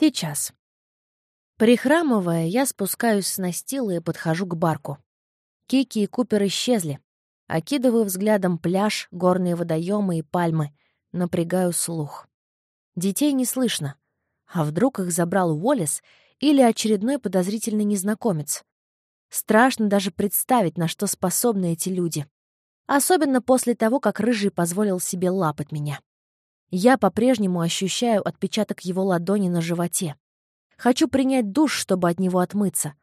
Сейчас. Прихрамывая, я спускаюсь с настила и подхожу к барку. Кики и Купер исчезли. Окидываю взглядом пляж, горные водоемы и пальмы. Напрягаю слух. Детей не слышно. А вдруг их забрал Уоллес или очередной подозрительный незнакомец? Страшно даже представить, на что способны эти люди. Особенно после того, как Рыжий позволил себе лапать меня. Я по-прежнему ощущаю отпечаток его ладони на животе. Хочу принять душ, чтобы от него отмыться.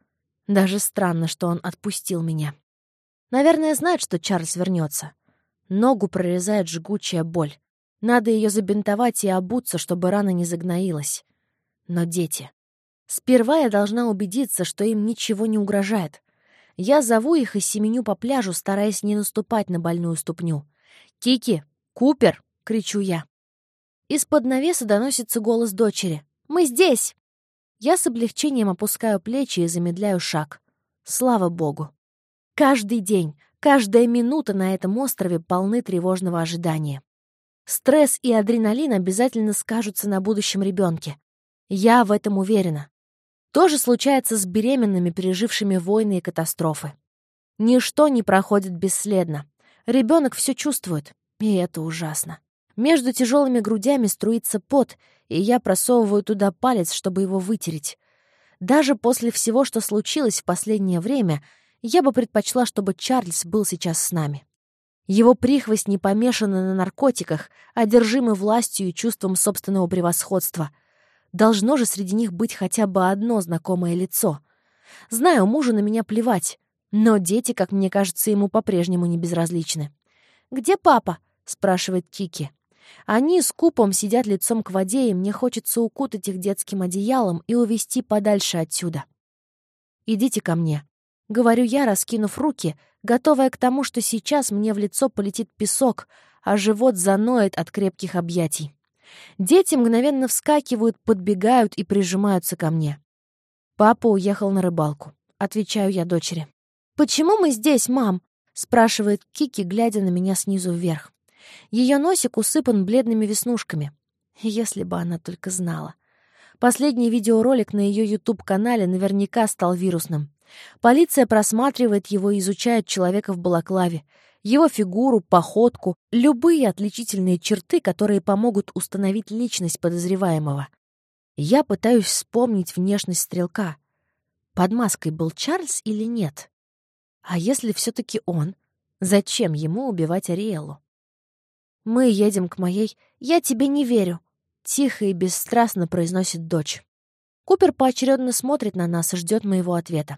Даже странно, что он отпустил меня. Наверное, знает, что Чарльз вернется. Ногу прорезает жгучая боль. Надо ее забинтовать и обуться, чтобы рана не загноилась. Но дети. Сперва я должна убедиться, что им ничего не угрожает. Я зову их и семеню по пляжу, стараясь не наступать на больную ступню. «Кики! Купер!» — кричу я. Из-под навеса доносится голос дочери. «Мы здесь!» Я с облегчением опускаю плечи и замедляю шаг. Слава богу. Каждый день, каждая минута на этом острове полны тревожного ожидания. Стресс и адреналин обязательно скажутся на будущем ребенке. Я в этом уверена. То же случается с беременными, пережившими войны и катастрофы. Ничто не проходит бесследно. Ребенок все чувствует, и это ужасно. Между тяжелыми грудями струится пот, и я просовываю туда палец, чтобы его вытереть. Даже после всего, что случилось в последнее время, я бы предпочла, чтобы Чарльз был сейчас с нами. Его прихвость не помешана на наркотиках, одержимы властью и чувством собственного превосходства. Должно же среди них быть хотя бы одно знакомое лицо. Знаю, мужу на меня плевать, но дети, как мне кажется, ему по-прежнему не безразличны. «Где папа?» — спрашивает Кики. Они с купом сидят лицом к воде, и мне хочется укутать их детским одеялом и увести подальше отсюда. «Идите ко мне», — говорю я, раскинув руки, готовая к тому, что сейчас мне в лицо полетит песок, а живот заноет от крепких объятий. Дети мгновенно вскакивают, подбегают и прижимаются ко мне. Папа уехал на рыбалку. Отвечаю я дочери. «Почему мы здесь, мам?» — спрашивает Кики, глядя на меня снизу вверх. Ее носик усыпан бледными веснушками. Если бы она только знала. Последний видеоролик на ее YouTube-канале наверняка стал вирусным. Полиция просматривает его и изучает человека в балаклаве, его фигуру, походку, любые отличительные черты, которые помогут установить личность подозреваемого. Я пытаюсь вспомнить внешность стрелка. Под маской был Чарльз или нет? А если все-таки он? Зачем ему убивать Ариэлу? Мы едем к моей «Я тебе не верю», — тихо и бесстрастно произносит дочь. Купер поочередно смотрит на нас и ждет моего ответа.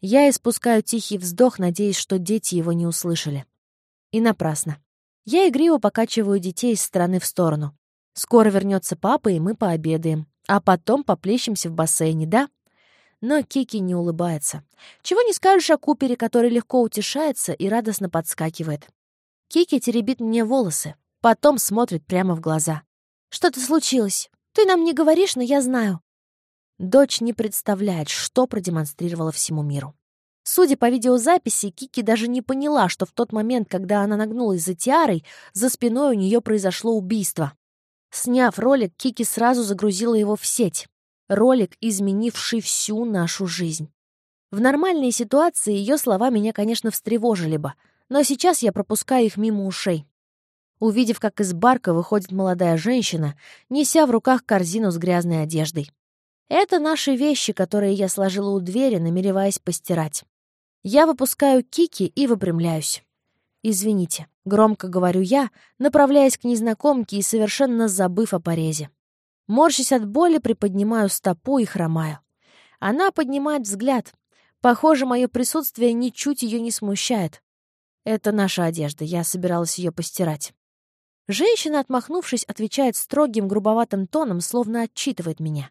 Я испускаю тихий вздох, надеясь, что дети его не услышали. И напрасно. Я игриво покачиваю детей из стороны в сторону. Скоро вернется папа, и мы пообедаем. А потом поплещемся в бассейне, да? Но Кики не улыбается. Чего не скажешь о Купере, который легко утешается и радостно подскакивает. Кики теребит мне волосы, Потом смотрит прямо в глаза. «Что-то случилось. Ты нам не говоришь, но я знаю». Дочь не представляет, что продемонстрировала всему миру. Судя по видеозаписи, Кики даже не поняла, что в тот момент, когда она нагнулась за Тиарой, за спиной у нее произошло убийство. Сняв ролик, Кики сразу загрузила его в сеть. Ролик, изменивший всю нашу жизнь. В нормальной ситуации ее слова меня, конечно, встревожили бы, но сейчас я пропускаю их мимо ушей увидев, как из барка выходит молодая женщина, неся в руках корзину с грязной одеждой. Это наши вещи, которые я сложила у двери, намереваясь постирать. Я выпускаю кики и выпрямляюсь. «Извините», — громко говорю я, направляясь к незнакомке и совершенно забыв о порезе. Морщась от боли, приподнимаю стопу и хромаю. Она поднимает взгляд. Похоже, мое присутствие ничуть ее не смущает. Это наша одежда, я собиралась ее постирать. Женщина, отмахнувшись, отвечает строгим, грубоватым тоном, словно отчитывает меня.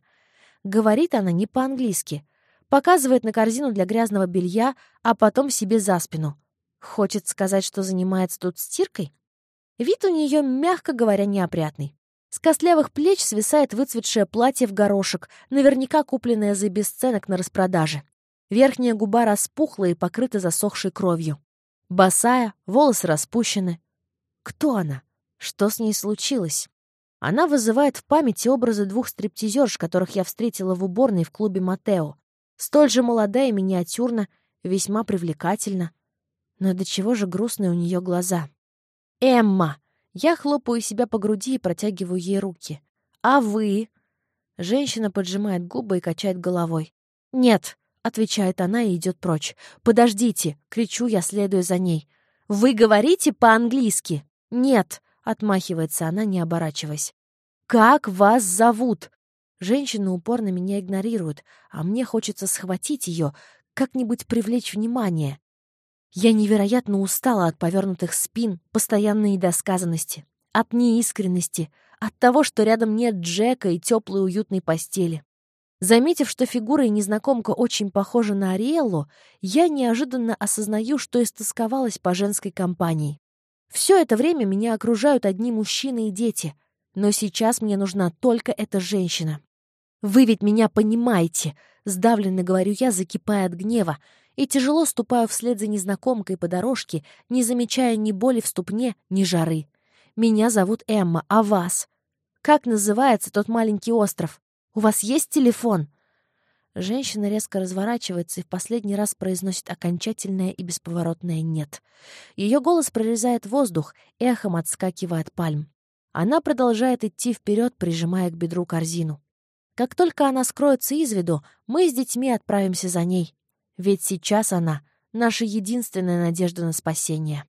Говорит она не по-английски. Показывает на корзину для грязного белья, а потом себе за спину. Хочет сказать, что занимается тут стиркой? Вид у нее, мягко говоря, неопрятный. С костлявых плеч свисает выцветшее платье в горошек, наверняка купленное за бесценок на распродаже. Верхняя губа распухла и покрыта засохшей кровью. Босая, волосы распущены. Кто она? Что с ней случилось? Она вызывает в памяти образы двух стриптизерш, которых я встретила в уборной в клубе Матео. Столь же молодая и миниатюрна, весьма привлекательна. Но до чего же грустные у нее глаза. «Эмма!» Я хлопаю себя по груди и протягиваю ей руки. «А вы?» Женщина поджимает губы и качает головой. «Нет», — отвечает она и идет прочь. «Подождите!» — кричу я, следуя за ней. «Вы говорите по-английски?» «Нет», — отмахивается она, не оборачиваясь. «Как вас зовут?» Женщина упорно меня игнорирует, а мне хочется схватить ее, как-нибудь привлечь внимание. Я невероятно устала от повернутых спин, постоянной недосказанности, от неискренности, от того, что рядом нет Джека и теплой уютной постели. Заметив, что фигура и незнакомка очень похожа на Ариэллу, я неожиданно осознаю, что истосковалась по женской компании. Все это время меня окружают одни мужчины и дети, но сейчас мне нужна только эта женщина. «Вы ведь меня понимаете!» — сдавленно говорю я, закипая от гнева, и тяжело ступаю вслед за незнакомкой по дорожке, не замечая ни боли в ступне, ни жары. «Меня зовут Эмма, а вас? Как называется тот маленький остров? У вас есть телефон?» Женщина резко разворачивается и в последний раз произносит окончательное и бесповоротное «нет». Ее голос прорезает воздух, эхом отскакивая от пальм. Она продолжает идти вперед, прижимая к бедру корзину. Как только она скроется из виду, мы с детьми отправимся за ней. Ведь сейчас она — наша единственная надежда на спасение.